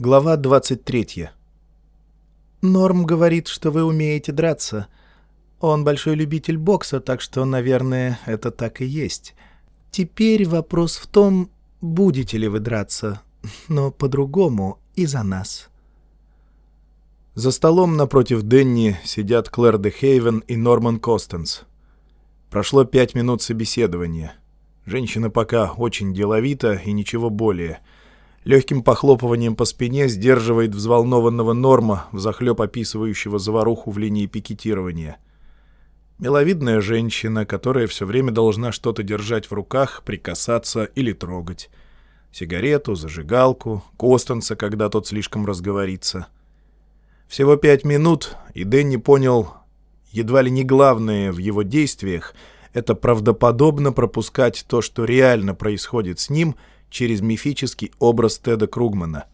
Глава 23. Норм говорит, что вы умеете драться. Он большой любитель бокса, так что, наверное, это так и есть. Теперь вопрос в том, будете ли вы драться, но по-другому и за нас. За столом напротив Денни сидят Клэр де Хейвен и Норман Костенс. Прошло пять минут собеседования. Женщина пока очень деловита и ничего более — легким похлопыванием по спине сдерживает взволнованного Норма, взахлеб описывающего заваруху в линии пикетирования. Миловидная женщина, которая все время должна что-то держать в руках, прикасаться или трогать. Сигарету, зажигалку, Костанца, когда тот слишком разговорится. Всего пять минут, и Дэнни понял, едва ли не главное в его действиях — это правдоподобно пропускать то, что реально происходит с ним — через мифический образ Теда Кругмана.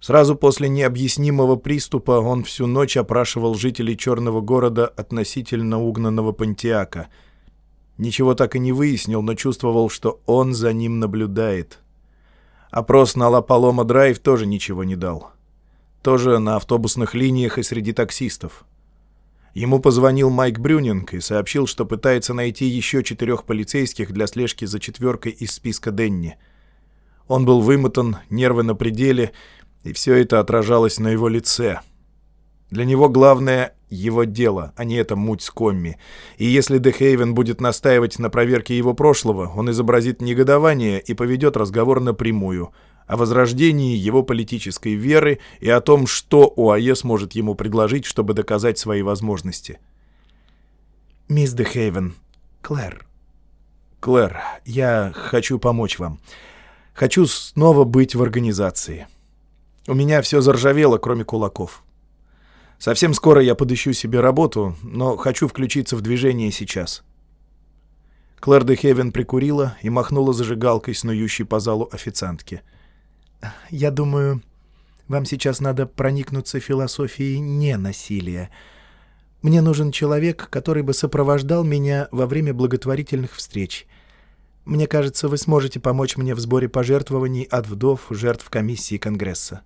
Сразу после необъяснимого приступа он всю ночь опрашивал жителей черного города относительно угнанного Понтиака. Ничего так и не выяснил, но чувствовал, что он за ним наблюдает. Опрос на Ла-Палома-Драйв тоже ничего не дал. То же на автобусных линиях и среди таксистов. Ему позвонил Майк Брюнинг и сообщил, что пытается найти еще четырех полицейских для слежки за четверкой из списка Денни. Он был вымотан, нервы на пределе, и все это отражалось на его лице. Для него главное — его дело, а не эта муть с комми. И если Дехейвен будет настаивать на проверке его прошлого, он изобразит негодование и поведет разговор напрямую — о возрождении его политической веры и о том, что ОАЭ сможет ему предложить, чтобы доказать свои возможности. «Мисс Дехейвен, Клэр». «Клэр, я хочу помочь вам. Хочу снова быть в организации. У меня все заржавело, кроме кулаков. Совсем скоро я подыщу себе работу, но хочу включиться в движение сейчас». Клэр де Хевен прикурила и махнула зажигалкой, снующей по залу официантки — я думаю, вам сейчас надо проникнуться философией ненасилия. Мне нужен человек, который бы сопровождал меня во время благотворительных встреч. Мне кажется, вы сможете помочь мне в сборе пожертвований от вдов жертв комиссии Конгресса».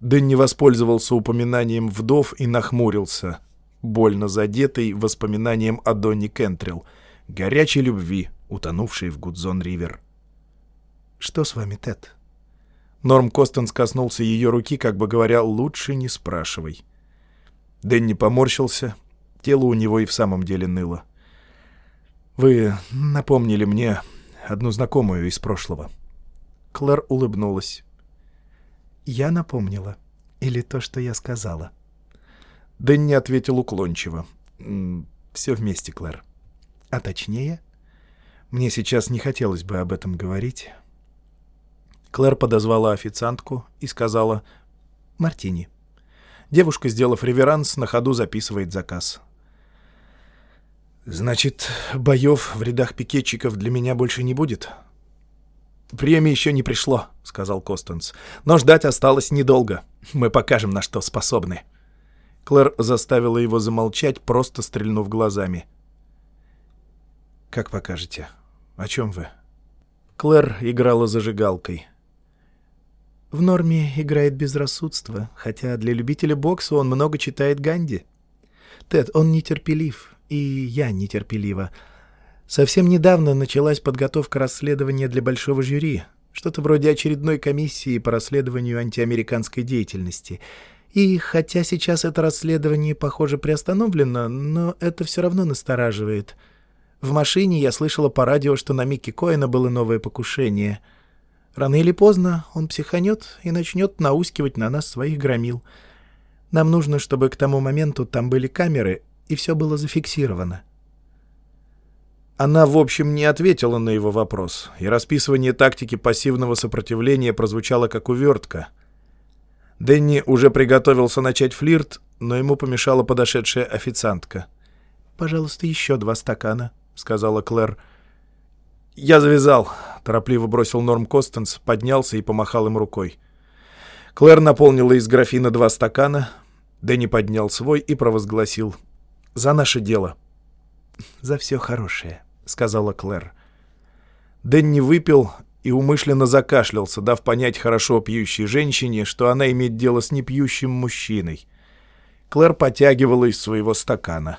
Дэнни воспользовался упоминанием вдов и нахмурился, больно задетый воспоминанием о Донни Кентрилл, горячей любви, утонувшей в Гудзон-Ривер. «Что с вами, Тед?» Норм Костенс коснулся ее руки, как бы говоря, «лучше не спрашивай». Дэнни поморщился. Тело у него и в самом деле ныло. «Вы напомнили мне одну знакомую из прошлого». Клэр улыбнулась. «Я напомнила? Или то, что я сказала?» Дэнни ответил уклончиво. «Все вместе, Клэр». «А точнее?» «Мне сейчас не хотелось бы об этом говорить». Клэр подозвала официантку и сказала «Мартини». Девушка, сделав реверанс, на ходу записывает заказ. «Значит, боев в рядах пикетчиков для меня больше не будет?» «Время еще не пришло», — сказал Костенс. «Но ждать осталось недолго. Мы покажем, на что способны». Клэр заставила его замолчать, просто стрельнув глазами. «Как покажете? О чем вы?» Клэр играла зажигалкой. В норме играет безрассудство, хотя для любителя бокса он много читает Ганди. Тед, он нетерпелив, и я нетерпелива. Совсем недавно началась подготовка расследования для большого жюри, что-то вроде очередной комиссии по расследованию антиамериканской деятельности. И хотя сейчас это расследование, похоже, приостановлено, но это все равно настораживает. В машине я слышала по радио, что на Микки Коэна было новое покушение — Рано или поздно он психанет и начнет наускивать на нас своих громил. Нам нужно, чтобы к тому моменту там были камеры, и все было зафиксировано. Она, в общем, не ответила на его вопрос, и расписывание тактики пассивного сопротивления прозвучало как увертка. Дэнни уже приготовился начать флирт, но ему помешала подошедшая официантка. «Пожалуйста, еще два стакана», — сказала Клэр. «Я завязал», — торопливо бросил Норм Костенс, поднялся и помахал им рукой. Клэр наполнила из графина два стакана. Дэнни поднял свой и провозгласил. «За наше дело». «За все хорошее», — сказала Клэр. Дэнни выпил и умышленно закашлялся, дав понять хорошо пьющей женщине, что она имеет дело с непьющим мужчиной. Клэр потягивала из своего стакана.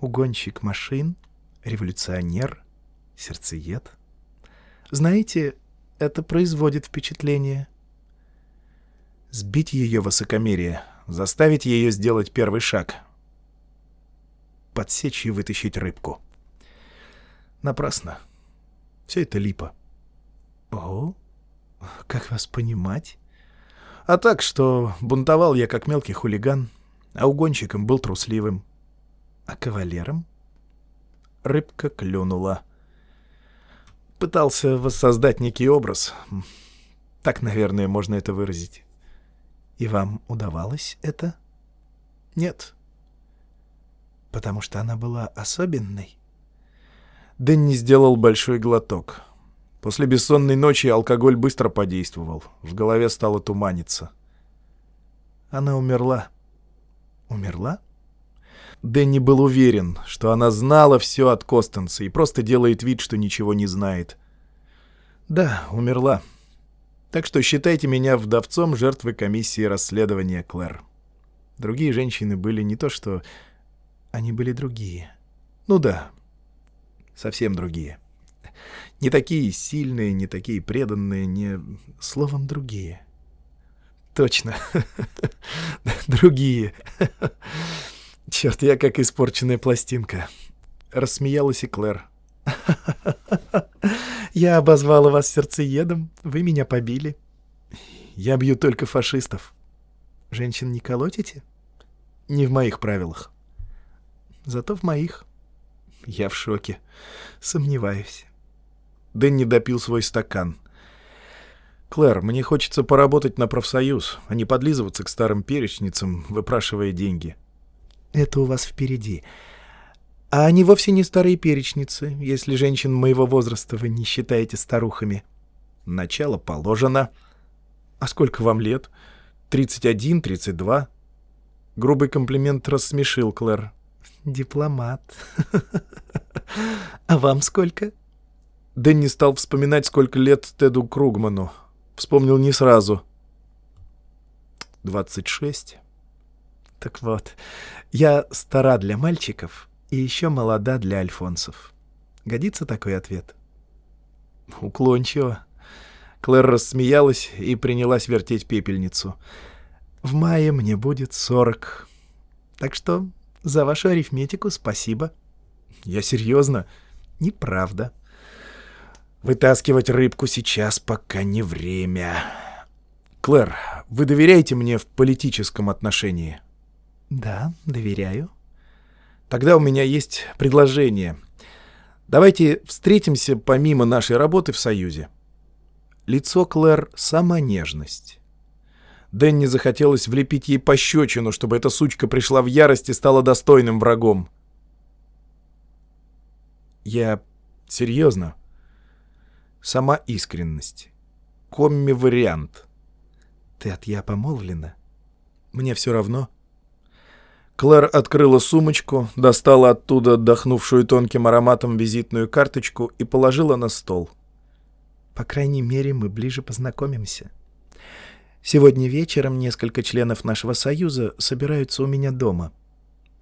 «Угонщик машин, революционер, сердцеед. Знаете, это производит впечатление». Сбить ее высокомерие, заставить ее сделать первый шаг. Подсечь и вытащить рыбку. Напрасно. Все это липа. О, как вас понимать? А так, что бунтовал я как мелкий хулиган, а угонщиком был трусливым. А кавалером? Рыбка клюнула. Пытался воссоздать некий образ. Так, наверное, можно это выразить. И вам удавалось это? Нет. Потому что она была особенной? Дэнни сделал большой глоток. После бессонной ночи алкоголь быстро подействовал. В голове стало туманиться. Она умерла. Умерла? Дэнни был уверен, что она знала все от Костенса и просто делает вид, что ничего не знает. Да, умерла. Так что считайте меня вдовцом жертвы комиссии расследования Клэр. Другие женщины были не то что... Они были другие. Ну да, совсем другие. Не такие сильные, не такие преданные, не... Словом, другие. Точно. Другие. Черт, я как испорченная пластинка. Рассмеялась и Клэр. Я обозвала вас сердцеедом, вы меня побили. Я бью только фашистов. Женщин не колотите? Не в моих правилах. Зато в моих. Я в шоке. Сомневаюсь. Дэнни допил свой стакан. «Клэр, мне хочется поработать на профсоюз, а не подлизываться к старым перечницам, выпрашивая деньги». «Это у вас впереди. А они вовсе не старые перечницы, если женщин моего возраста вы не считаете старухами». «Начало положено». «А сколько вам лет? Тридцать один, тридцать два?» Грубый комплимент рассмешил Клэр. Дипломат. А вам сколько? Дэнни стал вспоминать, сколько лет Теду Кругману. Вспомнил не сразу. Двадцать шесть. Так вот, я стара для мальчиков и еще молода для альфонсов. Годится такой ответ? Уклончиво. Клэр рассмеялась и принялась вертеть пепельницу. В мае мне будет сорок. Так что за вашу арифметику спасибо. Я серьезно? Неправда. Вытаскивать рыбку сейчас пока не время. Клэр, вы доверяете мне в политическом отношении? Да, доверяю. Тогда у меня есть предложение. Давайте встретимся помимо нашей работы в Союзе. Лицо Клэр — сама нежность. Дэнни захотелось влепить ей пощечину, чтобы эта сучка пришла в ярость и стала достойным врагом. Я серьезно. Сама искренность. Комми-вариант. Тед, я помолвлена. Мне все равно. Клэр открыла сумочку, достала оттуда отдохнувшую тонким ароматом визитную карточку и положила на стол. По крайней мере, мы ближе познакомимся. Сегодня вечером несколько членов нашего союза собираются у меня дома.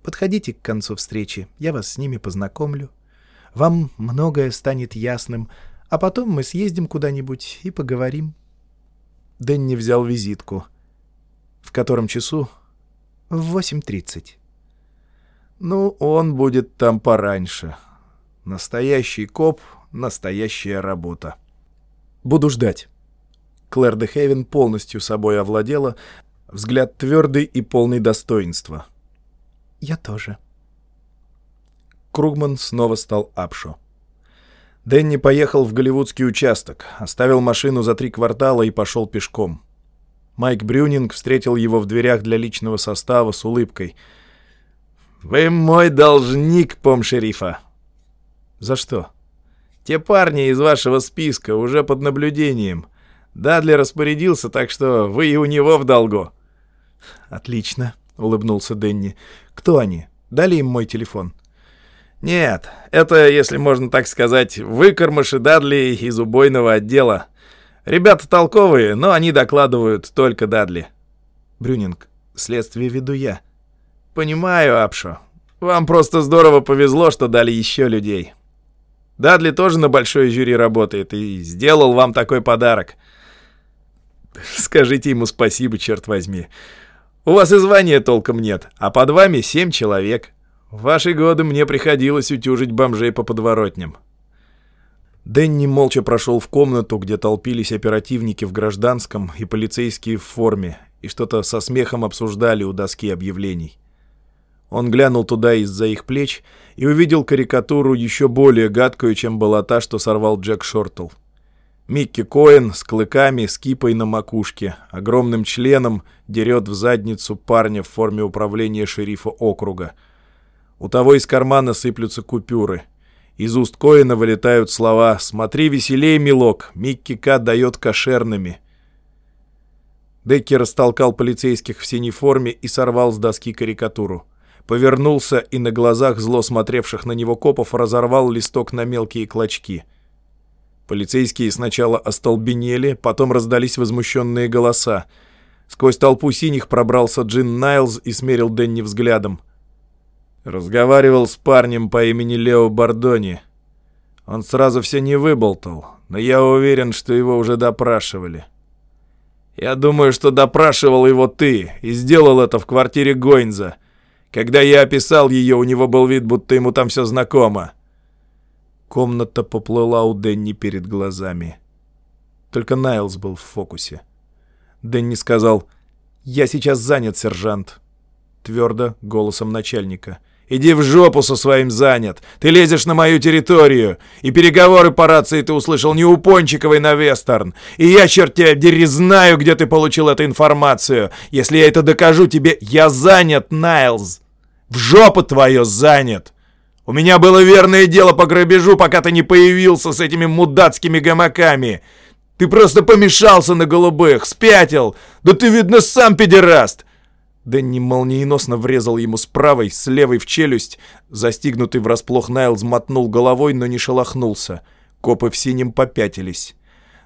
Подходите к концу встречи, я вас с ними познакомлю. Вам многое станет ясным, а потом мы съездим куда-нибудь и поговорим». Дэнни взял визитку. «В котором часу?» «В 8.30». «Ну, он будет там пораньше. Настоящий коп, настоящая работа. Буду ждать». Клэр де Хейвен полностью собой овладела, взгляд твердый и полный достоинства. «Я тоже». Кругман снова стал Апшо. Дэнни поехал в голливудский участок, оставил машину за три квартала и пошел пешком. Майк Брюнинг встретил его в дверях для личного состава с улыбкой. «Вы мой должник, пом-шерифа!» «За что?» «Те парни из вашего списка уже под наблюдением. Дадли распорядился, так что вы и у него в долгу». «Отлично», — улыбнулся Дэнни. «Кто они? Дали им мой телефон?» Нет, это, если можно так сказать, выкормыши Дадли из убойного отдела. Ребята толковые, но они докладывают только Дадли. Брюнинг, следствие веду я. Понимаю, Апшо. Вам просто здорово повезло, что дали еще людей. Дадли тоже на большой жюри работает и сделал вам такой подарок. Скажите ему спасибо, черт возьми. У вас и звания толком нет, а под вами семь человек. В ваши годы мне приходилось утюжить бомжей по подворотням. Дэнни молча прошел в комнату, где толпились оперативники в гражданском и полицейские в форме, и что-то со смехом обсуждали у доски объявлений. Он глянул туда из-за их плеч и увидел карикатуру еще более гадкую, чем была та, что сорвал Джек Шортл. Микки Коэн с клыками, с кипой на макушке, огромным членом дерет в задницу парня в форме управления шерифа округа. У того из кармана сыплются купюры. Из уст Коэна вылетают слова «Смотри веселей, милок, Микки К дает кошерными». Декки растолкал полицейских в синей форме и сорвал с доски карикатуру повернулся и на глазах зло смотревших на него копов разорвал листок на мелкие клочки. Полицейские сначала остолбенели, потом раздались возмущенные голоса. Сквозь толпу синих пробрался Джин Найлз и смерил Дэнни взглядом. Разговаривал с парнем по имени Лео Бардони. Он сразу все не выболтал, но я уверен, что его уже допрашивали. Я думаю, что допрашивал его ты и сделал это в квартире Гойнза. Когда я описал ее, у него был вид, будто ему там все знакомо. Комната поплыла у Дэнни перед глазами. Только Найлз был в фокусе. Дэнни сказал «Я сейчас занят, сержант». Твердо, голосом начальника. «Иди в жопу со своим занят! Ты лезешь на мою территорию! И переговоры по рации ты услышал не у Пончиковой на Вестерн! И я, черт тебя дери, знаю, где ты получил эту информацию! Если я это докажу тебе, я занят, Найлз! В жопу твою занят! У меня было верное дело по грабежу, пока ты не появился с этими мудацкими гамаками! Ты просто помешался на голубых, спятил! Да ты, видно, сам педераст!» Дэнни молниеносно врезал ему с правой, с левой в челюсть. Застигнутый врасплох Найлз мотнул головой, но не шелохнулся. Копы в синем попятились.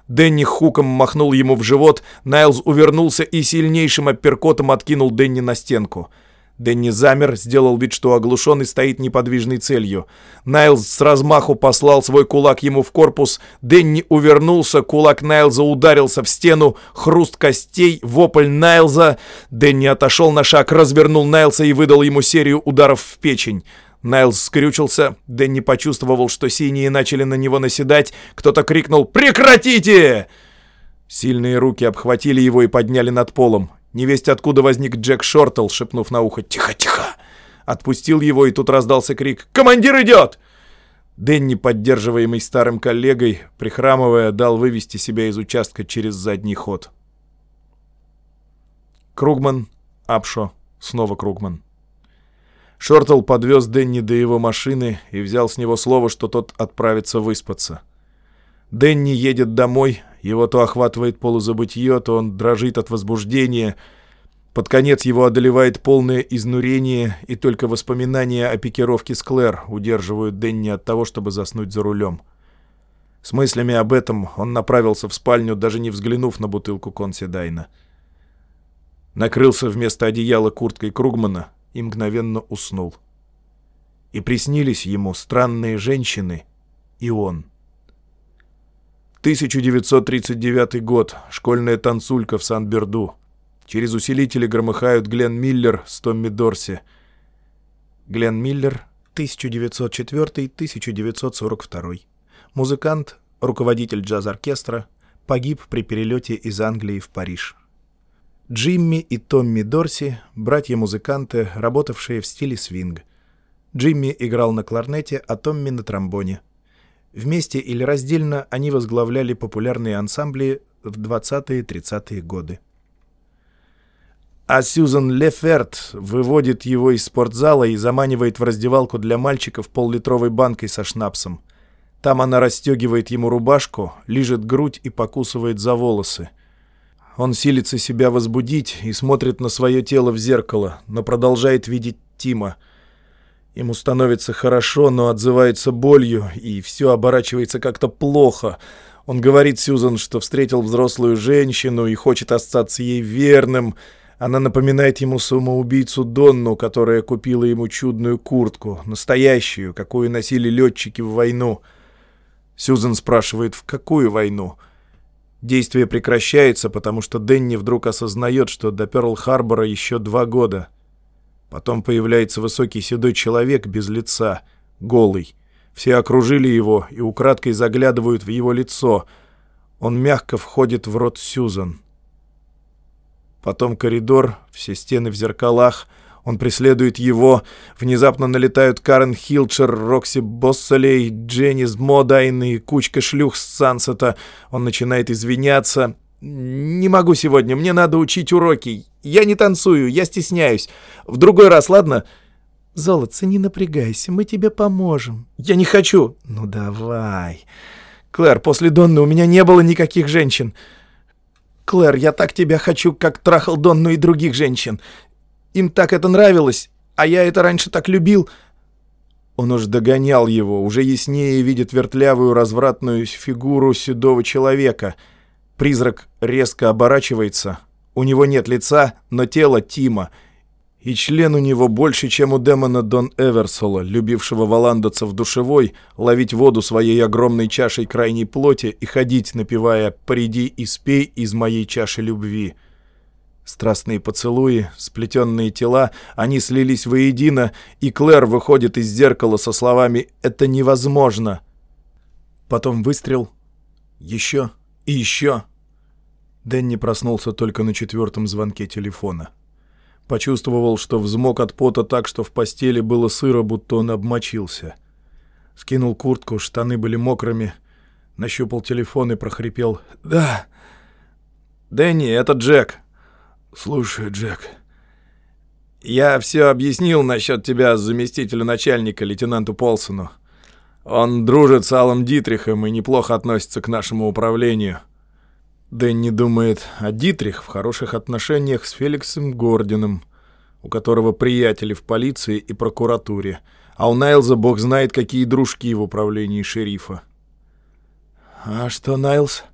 Дэнни хуком махнул ему в живот, Найлз увернулся и сильнейшим апперкотом откинул Дэнни на стенку. Дэнни замер, сделал вид, что оглушенный стоит неподвижной целью. Найлз с размаху послал свой кулак ему в корпус. Дэнни увернулся, кулак Найлза ударился в стену, хруст костей, вопль Найлза. Дэнни отошел на шаг, развернул Найлза и выдал ему серию ударов в печень. Найлз скрючился, Дэнни почувствовал, что синие начали на него наседать. Кто-то крикнул «Прекратите!» Сильные руки обхватили его и подняли над полом. Невесть откуда возник Джек Шортл, шепнув на ухо «Тихо, тихо!» Отпустил его, и тут раздался крик «Командир идет!» Дэнни, поддерживаемый старым коллегой, прихрамывая, дал вывести себя из участка через задний ход. Кругман, Апшо, снова Кругман. Шортл подвез Дэнни до его машины и взял с него слово, что тот отправится выспаться. Дэнни едет домой, его то охватывает полузабытье, то он дрожит от возбуждения. Под конец его одолевает полное изнурение, и только воспоминания о пикировке с Клэр удерживают Дэнни от того, чтобы заснуть за рулем. С мыслями об этом он направился в спальню, даже не взглянув на бутылку Конседайна. Накрылся вместо одеяла курткой Кругмана и мгновенно уснул. И приснились ему странные женщины и он — 1939 год. Школьная танцулька в Сан-Берду. Через усилители громыхают Глен Миллер с Томми Дорси. Глен Миллер, 1904-1942. Музыкант, руководитель джаз-оркестра, погиб при перелете из Англии в Париж. Джимми и Томми Дорси — братья-музыканты, работавшие в стиле свинг. Джимми играл на кларнете, а Томми — на тромбоне. Вместе или раздельно они возглавляли популярные ансамбли в 20-30-е годы. А Сьюзан Леферт выводит его из спортзала и заманивает в раздевалку для мальчиков поллитровой банкой со шнапсом. Там она расстегивает ему рубашку, лижет грудь и покусывает за волосы. Он силится себя возбудить и смотрит на свое тело в зеркало, но продолжает видеть Тима — Ему становится хорошо, но отзывается болью, и все оборачивается как-то плохо. Он говорит Сьюзан, что встретил взрослую женщину и хочет остаться ей верным. Она напоминает ему самоубийцу Донну, которая купила ему чудную куртку, настоящую, какую носили летчики в войну. Сьюзан спрашивает, в какую войну? Действие прекращается, потому что Дэнни вдруг осознает, что до Пёрл-Харбора еще два года — Потом появляется высокий седой человек без лица, голый. Все окружили его и украдкой заглядывают в его лицо. Он мягко входит в рот Сьюзан. Потом коридор, все стены в зеркалах. Он преследует его. Внезапно налетают Карен Хилчер, Рокси Боссолей, Дженнис Модайн и кучка шлюх с Сансета. Он начинает извиняться. «Не могу сегодня, мне надо учить уроки. Я не танцую, я стесняюсь. В другой раз, ладно?» «Золотце, не напрягайся, мы тебе поможем». «Я не хочу». «Ну давай». «Клэр, после Донны у меня не было никаких женщин». «Клэр, я так тебя хочу, как трахал Донну и других женщин. Им так это нравилось, а я это раньше так любил». Он уж догонял его, уже яснее видит вертлявую развратную фигуру седого человека. Призрак резко оборачивается — у него нет лица, но тело Тима. И член у него больше, чем у демона Дон Эверсола, любившего валандаться в душевой, ловить воду своей огромной чашей крайней плоти и ходить, напевая «Приди и спей из моей чаши любви». Страстные поцелуи, сплетенные тела, они слились воедино, и Клэр выходит из зеркала со словами «Это невозможно». Потом выстрел. Еще и еще. Дэнни проснулся только на четвертом звонке телефона. Почувствовал, что взмок от пота так, что в постели было сыро, будто он обмочился. Скинул куртку, штаны были мокрыми, нащупал телефон и прохрипел «Да». «Дэнни, это Джек». «Слушай, Джек». «Я все объяснил насчет тебя заместителю начальника, лейтенанту Полсону. Он дружит с Аллом Дитрихом и неплохо относится к нашему управлению». Дэнни думает о Дитрих в хороших отношениях с Феликсом Гордином, у которого приятели в полиции и прокуратуре, а у Найлза бог знает, какие дружки в управлении шерифа. «А что, Найлз?»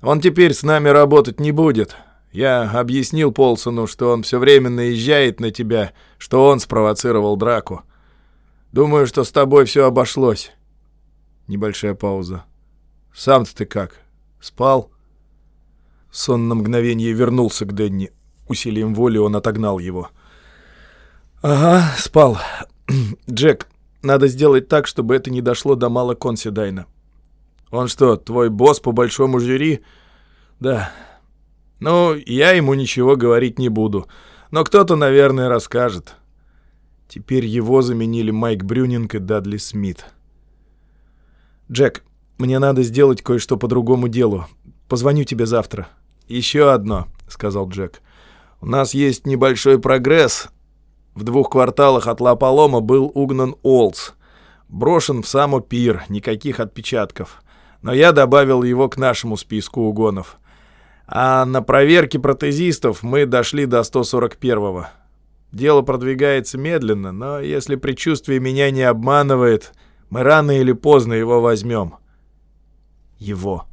«Он теперь с нами работать не будет. Я объяснил Полсону, что он все время наезжает на тебя, что он спровоцировал драку. Думаю, что с тобой все обошлось». Небольшая пауза. «Сам-то ты как? Спал?» Сон на мгновение вернулся к Денни. Усилием воли он отогнал его. «Ага, спал. Джек, надо сделать так, чтобы это не дошло до Мала Консидайна. Он что, твой босс по большому жюри?» «Да. Ну, я ему ничего говорить не буду. Но кто-то, наверное, расскажет». Теперь его заменили Майк Брюнинг и Дадли Смит. «Джек, мне надо сделать кое-что по другому делу. Позвоню тебе завтра». «Еще одно», — сказал Джек. «У нас есть небольшой прогресс. В двух кварталах от Лаполома был угнан Олдс. Брошен в само пир, никаких отпечатков. Но я добавил его к нашему списку угонов. А на проверке протезистов мы дошли до 141-го. Дело продвигается медленно, но если предчувствие меня не обманывает, мы рано или поздно его возьмем. Его.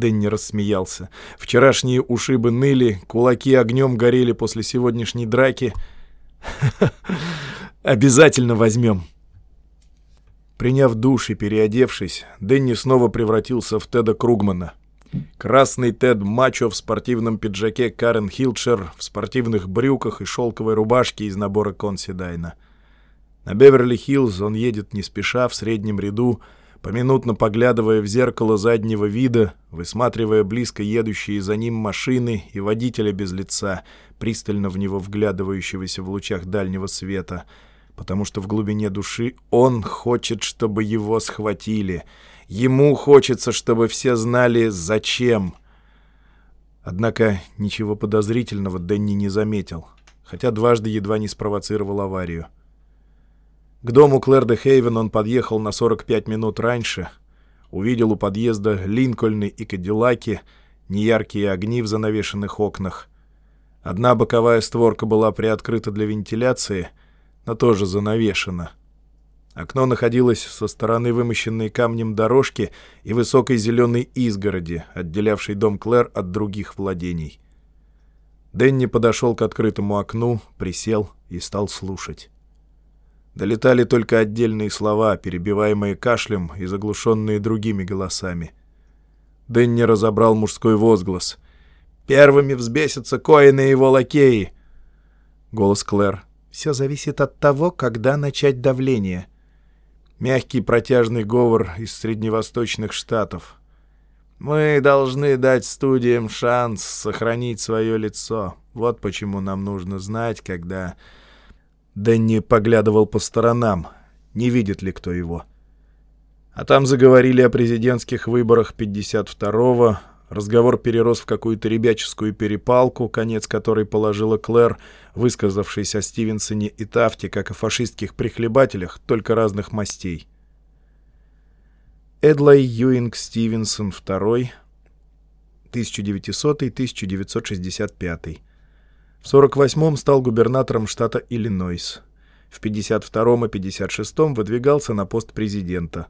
Дэнни рассмеялся. Вчерашние ушибы ныли, кулаки огнем горели после сегодняшней драки. «Обязательно возьмем!» Приняв душ и переодевшись, Дэнни снова превратился в Теда Кругмана. Красный Тед Мачо в спортивном пиджаке Карен Хилчер, в спортивных брюках и шелковой рубашке из набора Консидайна. На Беверли-Хиллз он едет не спеша в среднем ряду, поминутно поглядывая в зеркало заднего вида, высматривая близко едущие за ним машины и водителя без лица, пристально в него вглядывающегося в лучах дальнего света, потому что в глубине души он хочет, чтобы его схватили. Ему хочется, чтобы все знали, зачем. Однако ничего подозрительного Дэнни не заметил, хотя дважды едва не спровоцировал аварию. К дому Клэр де Хейвен он подъехал на 45 минут раньше. Увидел у подъезда Линкольны и Кадиллаки, неяркие огни в занавешенных окнах. Одна боковая створка была приоткрыта для вентиляции, но тоже занавешено. Окно находилось со стороны вымощенной камнем дорожки и высокой зеленой изгороди, отделявшей дом Клэр от других владений. Дэнни подошел к открытому окну, присел и стал слушать. Долетали только отдельные слова, перебиваемые кашлем и заглушенные другими голосами. Дэнни разобрал мужской возглас. «Первыми взбесятся Коины и его лакеи!» Голос Клэр. «Все зависит от того, когда начать давление». Мягкий протяжный говор из средневосточных штатов. «Мы должны дать студиям шанс сохранить свое лицо. Вот почему нам нужно знать, когда...» Дэнни поглядывал по сторонам, не видит ли кто его. А там заговорили о президентских выборах 52-го, разговор перерос в какую-то ребяческую перепалку, конец которой положила Клэр, высказавшись о Стивенсоне и Тафте как о фашистских прихлебателях, только разных мастей. Эдлай Юинг Стивенсон II, 1900-1965. В 48-м стал губернатором штата Иллинойс. В 52-м и 56-м выдвигался на пост президента.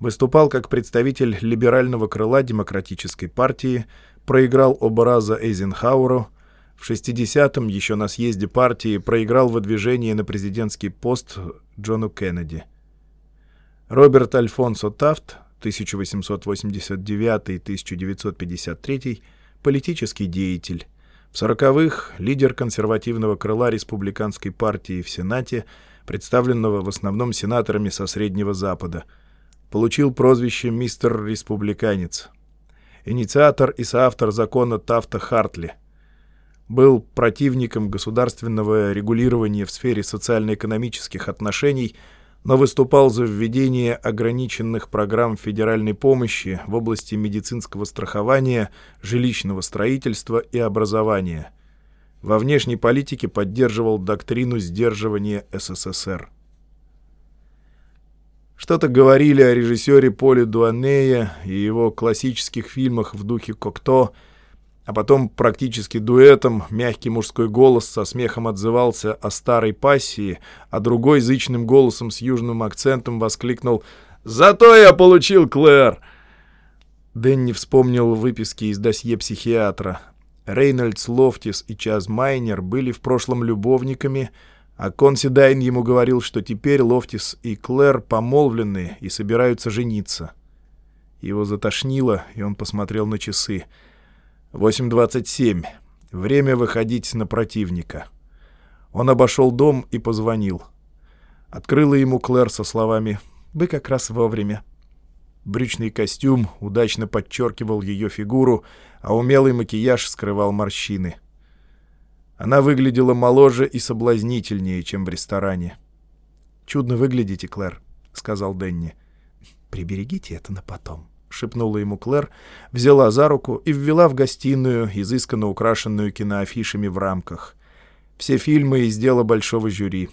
Выступал как представитель либерального крыла Демократической партии, проиграл оба раза Эйзенхауэру, в 60-м, еще на съезде партии, проиграл выдвижение на президентский пост Джону Кеннеди. Роберт Альфонсо Тафт, 1889-1953, политический деятель. В 40-х лидер консервативного крыла республиканской партии в Сенате, представленного в основном сенаторами со Среднего Запада. Получил прозвище «Мистер Республиканец». Инициатор и соавтор закона Тафта Хартли – был противником государственного регулирования в сфере социально-экономических отношений, но выступал за введение ограниченных программ федеральной помощи в области медицинского страхования, жилищного строительства и образования. Во внешней политике поддерживал доктрину сдерживания СССР. Что-то говорили о режиссере Поле Дуанея и его классических фильмах в духе «Кокто», а потом практически дуэтом мягкий мужской голос со смехом отзывался о старой пассии, а другой зычным голосом с южным акцентом воскликнул «Зато я получил Клэр!» Дэнни вспомнил выписки из досье психиатра. Рейнольдс Лофтис и Чаз Майнер были в прошлом любовниками, а Конси Дайн ему говорил, что теперь Лофтис и Клэр помолвлены и собираются жениться. Его затошнило, и он посмотрел на часы — 8.27. Время выходить на противника. Он обошел дом и позвонил. Открыла ему Клэр со словами «Вы как раз вовремя». Брючный костюм удачно подчеркивал ее фигуру, а умелый макияж скрывал морщины. Она выглядела моложе и соблазнительнее, чем в ресторане. «Чудно выглядите, Клэр», — сказал Денни. «Приберегите это на потом». — шепнула ему Клэр, взяла за руку и ввела в гостиную, изысканно украшенную киноафишами в рамках. Все фильмы из дела большого жюри.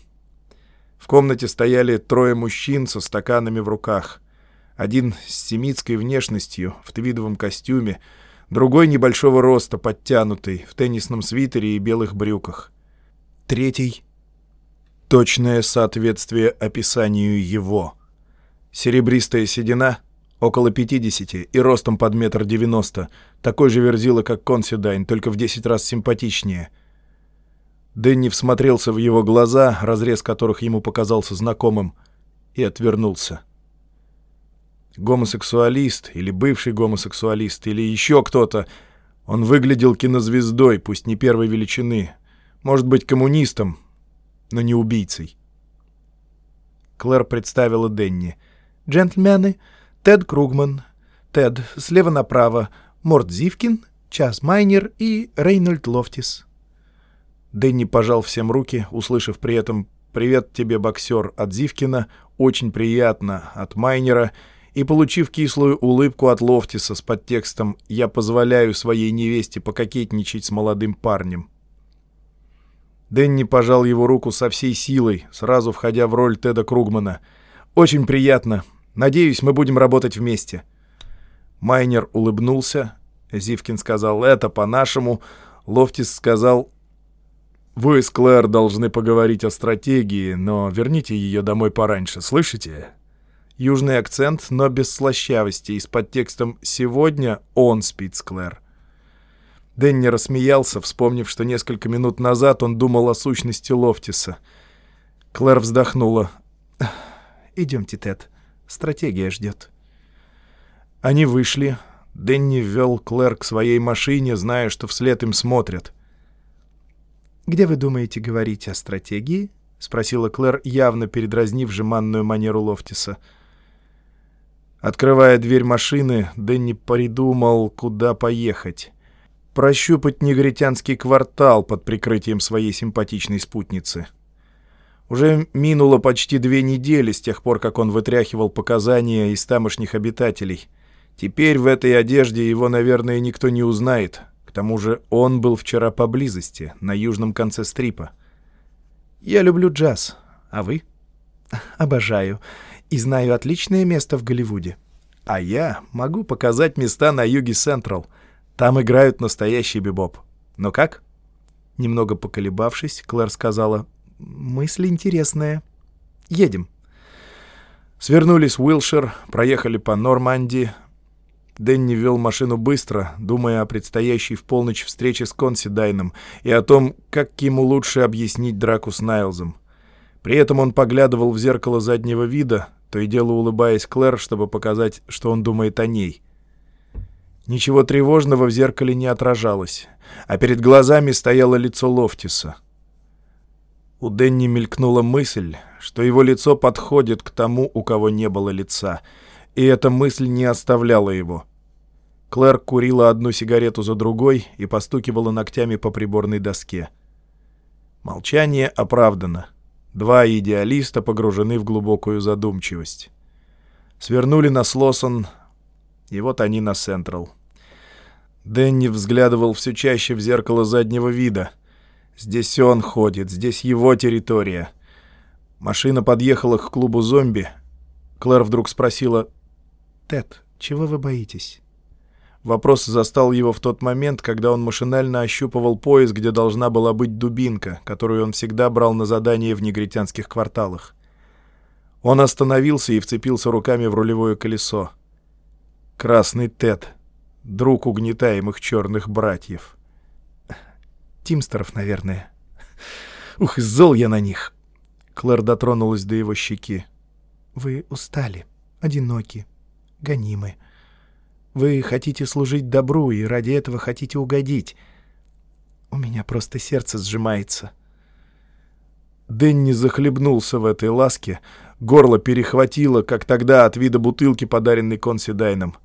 В комнате стояли трое мужчин со стаканами в руках. Один с семитской внешностью, в твидовом костюме, другой небольшого роста, подтянутый, в теннисном свитере и белых брюках. Третий — точное соответствие описанию его. Серебристая седина — около 50 и ростом под метр девяносто, такой же верзила, как Консидайн, только в 10 раз симпатичнее. Дэнни всмотрелся в его глаза, разрез которых ему показался знакомым, и отвернулся. Гомосексуалист или бывший гомосексуалист или еще кто-то, он выглядел кинозвездой, пусть не первой величины, может быть, коммунистом, но не убийцей. Клэр представила Денни. «Джентльмены, Тед Кругман, Тед слева направо, Морт Зивкин, Час Майнер и Рейнольд Лофтис. Дэнни пожал всем руки, услышав при этом «Привет тебе, боксер» от Зивкина, «Очень приятно» от Майнера и получив кислую улыбку от Лофтиса с подтекстом «Я позволяю своей невесте пококетничать с молодым парнем». Дэнни пожал его руку со всей силой, сразу входя в роль Теда Кругмана. «Очень приятно. Надеюсь, мы будем работать вместе». Майнер улыбнулся. Зивкин сказал «это по-нашему». Лофтис сказал «Вы с Клэр должны поговорить о стратегии, но верните ее домой пораньше, слышите?» Южный акцент, но без слащавости, и с подтекстом «сегодня он спит с Клэр». Дэнни рассмеялся, вспомнив, что несколько минут назад он думал о сущности Лофтиса. Клэр вздохнула. «Идемте, Тед. Стратегия ждет». Они вышли. Дэнни ввел Клэр к своей машине, зная, что вслед им смотрят. «Где вы думаете говорить о стратегии?» — спросила Клэр, явно передразнив жеманную манеру Лофтиса. Открывая дверь машины, Дэнни придумал, куда поехать прощупать негритянский квартал под прикрытием своей симпатичной спутницы. Уже минуло почти две недели с тех пор, как он вытряхивал показания из тамошних обитателей. Теперь в этой одежде его, наверное, никто не узнает. К тому же он был вчера поблизости, на южном конце стрипа. «Я люблю джаз. А вы?» «Обожаю. И знаю отличное место в Голливуде. А я могу показать места на юге Централ — там играют настоящий бибоп. Но как?» Немного поколебавшись, Клэр сказала, «Мысль интересная. Едем». Свернулись в Уилшир, проехали по Норманди. Дэнни вел машину быстро, думая о предстоящей в полночь встрече с Консидайном и о том, как ему лучше объяснить драку с Найлзом. При этом он поглядывал в зеркало заднего вида, то и дело улыбаясь Клэр, чтобы показать, что он думает о ней. Ничего тревожного в зеркале не отражалось, а перед глазами стояло лицо Лофтиса. У Денни мелькнула мысль, что его лицо подходит к тому, у кого не было лица, и эта мысль не оставляла его. Клэр курила одну сигарету за другой и постукивала ногтями по приборной доске. Молчание оправдано. Два идеалиста погружены в глубокую задумчивость. Свернули на Слосон, и вот они на Централ. Дэнни взглядывал все чаще в зеркало заднего вида. Здесь он ходит, здесь его территория. Машина подъехала к клубу зомби. Клэр вдруг спросила, «Тед, чего вы боитесь?» Вопрос застал его в тот момент, когда он машинально ощупывал пояс, где должна была быть дубинка, которую он всегда брал на задание в негритянских кварталах. Он остановился и вцепился руками в рулевое колесо. Красный Тед. Друг угнетаемых черных братьев. Тимстеров, наверное. Ух, зол я на них. Клэр дотронулась до его щеки. Вы устали, одиноки, гонимы. Вы хотите служить добру и ради этого хотите угодить. У меня просто сердце сжимается. Дэнни захлебнулся в этой ласке, горло перехватило, как тогда от вида бутылки, подаренной Консидайном.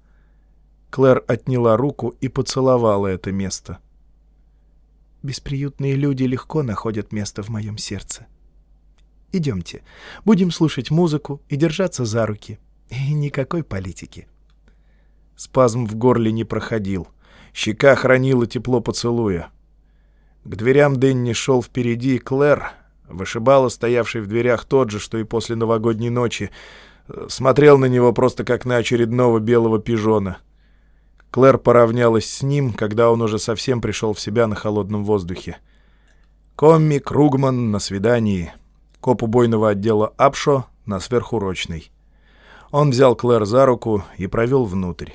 Клэр отняла руку и поцеловала это место. «Бесприютные люди легко находят место в моем сердце. Идемте, будем слушать музыку и держаться за руки. И никакой политики». Спазм в горле не проходил. Щека хранила тепло поцелуя. К дверям Дэнни шел впереди Клэр, вышибала стоявший в дверях тот же, что и после новогодней ночи, смотрел на него просто как на очередного белого пижона — Клэр поравнялась с ним, когда он уже совсем пришел в себя на холодном воздухе. Комми Кругман на свидании. Коп убойного отдела Апшо на сверхурочной. Он взял Клэр за руку и провел внутрь.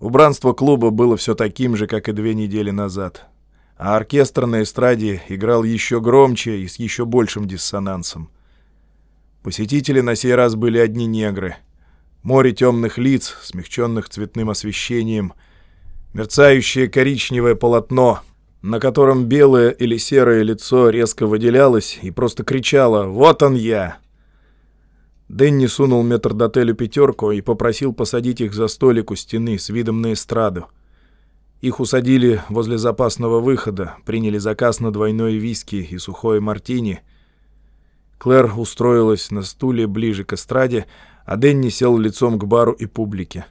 Убранство клуба было все таким же, как и две недели назад. А оркестр на эстраде играл еще громче и с еще большим диссонансом. Посетители на сей раз были одни негры — Море темных лиц, смягченных цветным освещением, мерцающее коричневое полотно, на котором белое или серое лицо резко выделялось и просто кричало «Вот он я!». Дэнни сунул метрдотелю пятерку и попросил посадить их за столик у стены с видом на эстраду. Их усадили возле запасного выхода, приняли заказ на двойной виски и сухое мартини. Клэр устроилась на стуле ближе к эстраде, а Дэнни сел лицом к бару и публике.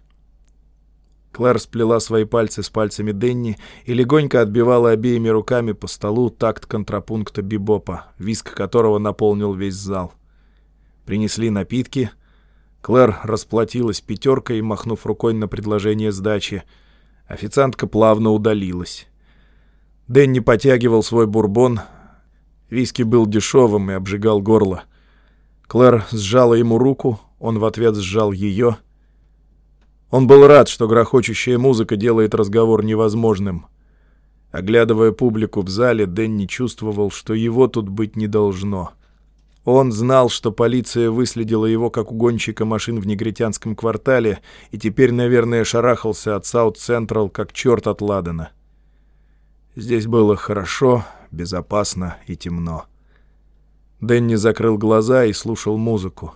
Клэр сплела свои пальцы с пальцами Денни и легонько отбивала обеими руками по столу такт контрапункта бибопа, виск которого наполнил весь зал. Принесли напитки. Клэр расплатилась пятеркой, махнув рукой на предложение сдачи. Официантка плавно удалилась. Дэнни потягивал свой бурбон, Виски был дешевым и обжигал горло. Клэр сжала ему руку, он в ответ сжал ее. Он был рад, что грохочущая музыка делает разговор невозможным. Оглядывая публику в зале, Дэнни чувствовал, что его тут быть не должно. Он знал, что полиция выследила его как угонщика машин в негритянском квартале и теперь, наверное, шарахался от Саут-Централ как черт от ладана. Здесь было хорошо, безопасно и темно. Дэнни закрыл глаза и слушал музыку.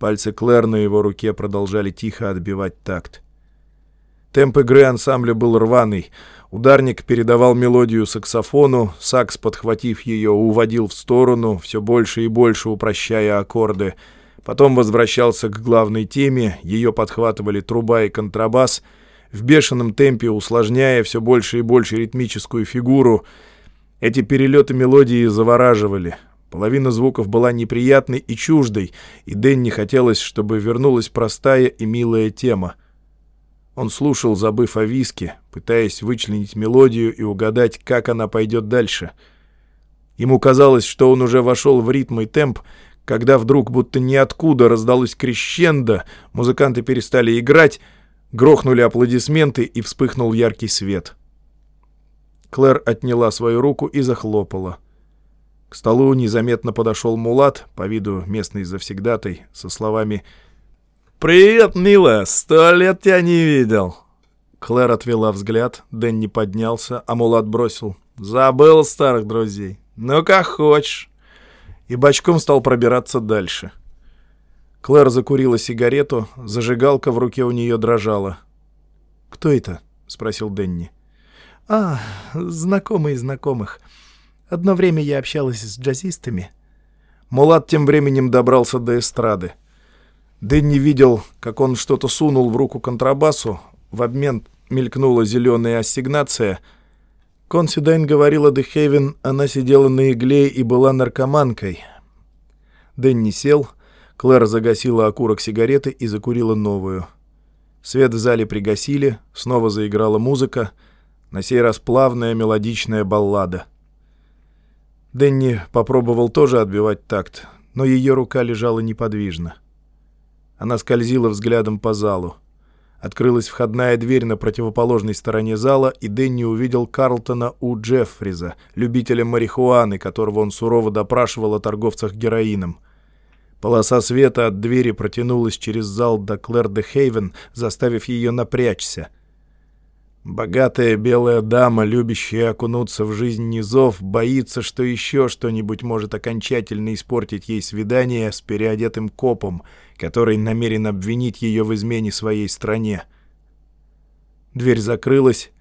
Пальцы Клэр на его руке продолжали тихо отбивать такт. Темп игры ансамбля был рваный. Ударник передавал мелодию саксофону, сакс, подхватив ее, уводил в сторону, все больше и больше упрощая аккорды. Потом возвращался к главной теме, ее подхватывали труба и контрабас, в бешеном темпе усложняя все больше и больше ритмическую фигуру. Эти перелеты мелодии завораживали — Половина звуков была неприятной и чуждой, и Дэнни хотелось, чтобы вернулась простая и милая тема. Он слушал, забыв о виске, пытаясь вычленить мелодию и угадать, как она пойдет дальше. Ему казалось, что он уже вошел в ритм и темп, когда вдруг будто ниоткуда раздалось крещендо, музыканты перестали играть, грохнули аплодисменты и вспыхнул яркий свет. Клэр отняла свою руку и захлопала — к столу незаметно подошел Мулат, по виду местный завсегдатай, со словами «Привет, милая! Сто лет тебя не видел!» Клэр отвела взгляд, Дэнни поднялся, а Мулат бросил «Забыл старых друзей! Ну, как хочешь!» И бочком стал пробираться дальше. Клэр закурила сигарету, зажигалка в руке у нее дрожала. «Кто это?» — спросил Дэнни. «А, знакомый знакомых. Одно время я общалась с джазистами. Мулат тем временем добрался до эстрады. Дэнни видел, как он что-то сунул в руку контрабасу. В обмен мелькнула зеленая ассигнация. Консидайн говорила Де Хейвен, она сидела на игле и была наркоманкой. Дэнни сел, Клэр загасила окурок сигареты и закурила новую. Свет в зале пригасили, снова заиграла музыка, на сей раз плавная мелодичная баллада — Дэнни попробовал тоже отбивать такт, но ее рука лежала неподвижно. Она скользила взглядом по залу. Открылась входная дверь на противоположной стороне зала, и Дэнни увидел Карлтона У. Джеффриза, любителя марихуаны, которого он сурово допрашивал о торговцах героином. Полоса света от двери протянулась через зал до Клэр де Хейвен, заставив ее напрячься — Богатая белая дама, любящая окунуться в жизнь низов, боится, что еще что-нибудь может окончательно испортить ей свидание с переодетым копом, который намерен обвинить ее в измене своей стране. Дверь закрылась.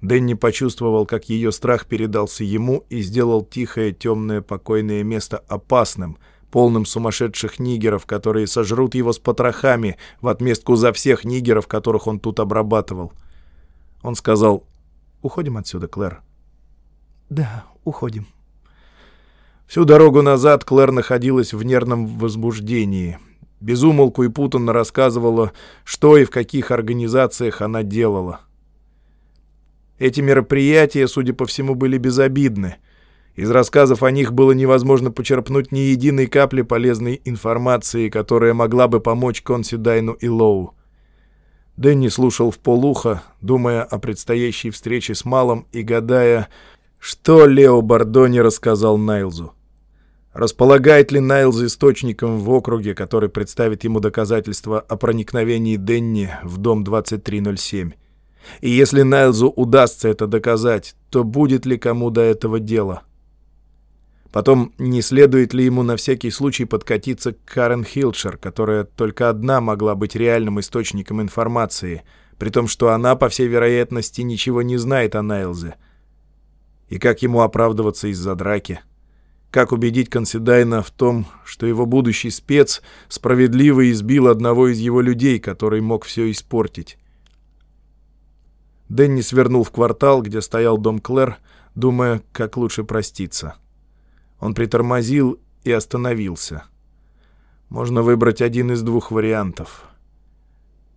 Дэнни почувствовал, как ее страх передался ему и сделал тихое, темное, покойное место опасным, полным сумасшедших нигеров, которые сожрут его с потрохами в отместку за всех нигеров, которых он тут обрабатывал. — он сказал, «Уходим отсюда, Клэр». «Да, уходим». Всю дорогу назад Клэр находилась в нервном возбуждении. Безумолку и путанно рассказывала, что и в каких организациях она делала. Эти мероприятия, судя по всему, были безобидны. Из рассказов о них было невозможно почерпнуть ни единой капли полезной информации, которая могла бы помочь Консидайну и Лоу. Дэнни слушал в полухо, думая о предстоящей встрече с Малом и гадая, что Лео Бордони рассказал Найлзу. Располагает ли Найлз источником в округе, который представит ему доказательства о проникновении Денни в дом 2307? И если Найлзу удастся это доказать, то будет ли кому до этого дела? Потом, не следует ли ему на всякий случай подкатиться к Карен Хилчер, которая только одна могла быть реальным источником информации, при том, что она, по всей вероятности, ничего не знает о Найлзе? И как ему оправдываться из-за драки? Как убедить Консидайна в том, что его будущий спец справедливо избил одного из его людей, который мог все испортить? Дэнни свернул в квартал, где стоял дом Клэр, думая, как лучше проститься. — он притормозил и остановился. Можно выбрать один из двух вариантов.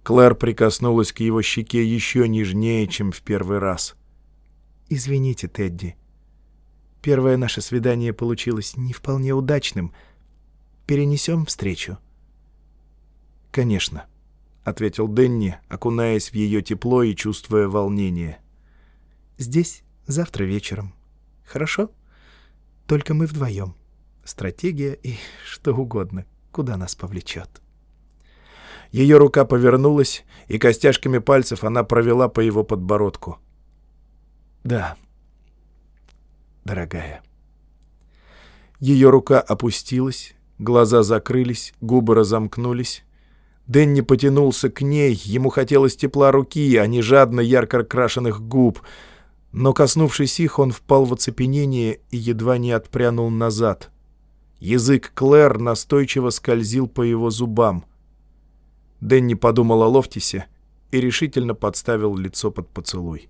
Клэр прикоснулась к его щеке еще нежнее, чем в первый раз. «Извините, Тедди». Первое наше свидание получилось не вполне удачным. Перенесем встречу?» «Конечно», — ответил Денни, окунаясь в ее тепло и чувствуя волнение. «Здесь завтра вечером. Хорошо? Только мы вдвоем. Стратегия и что угодно, куда нас повлечет». Ее рука повернулась, и костяшками пальцев она провела по его подбородку. «Да, дорогая». Ее рука опустилась, глаза закрылись, губы разомкнулись. Дэнни потянулся к ней, ему хотелось тепла руки, а не жадно ярко крашеных губ. Но, коснувшись их, он впал в оцепенение и едва не отпрянул назад. Язык Клэр настойчиво скользил по его зубам. Дэнни подумал о Лофтисе и решительно подставил лицо под поцелуй.